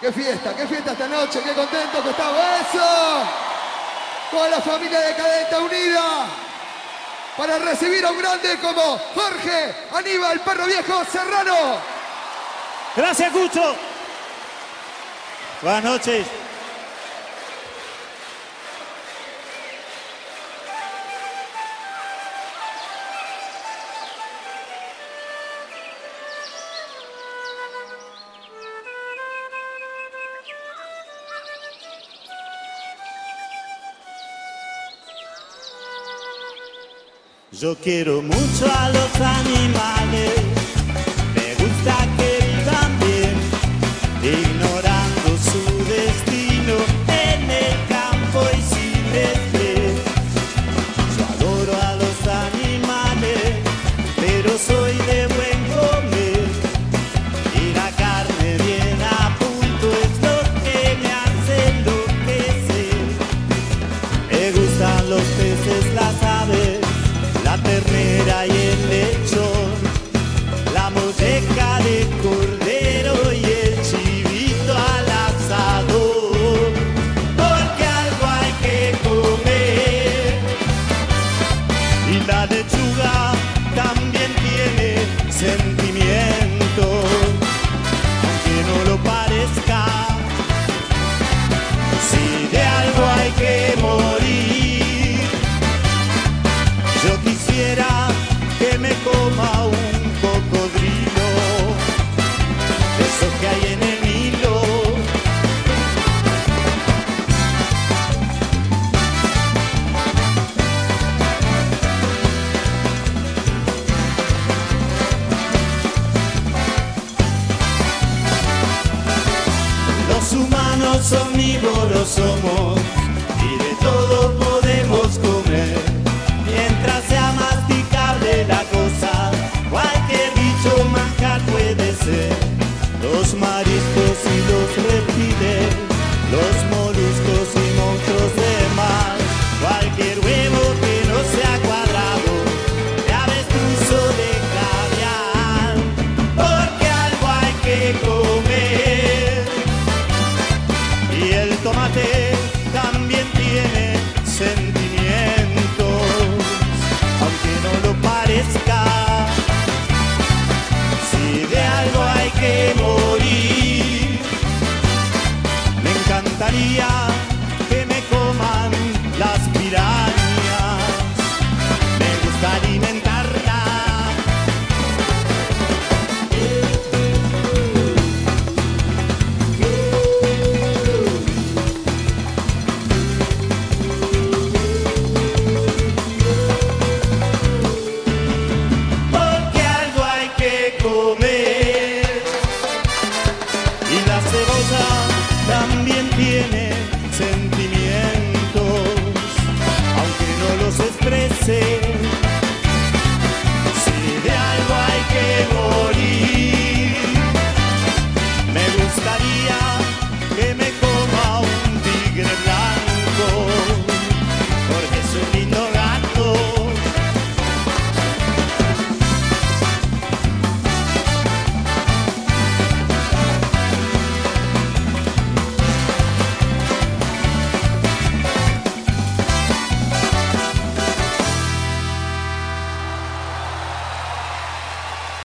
Qué fiesta, qué fiesta esta noche, qué contento que estamos. ¡Eso! Con la familia decadente unida para recibir a un grande como Jorge Aníbal Perro Viejo Serrano. Gracias, Cucho. Buenas noches. Yo quiero mucho a los animales, de esos que hay en el Nilo. Los humanos omnívoros somos Los mariscos y los reptiles,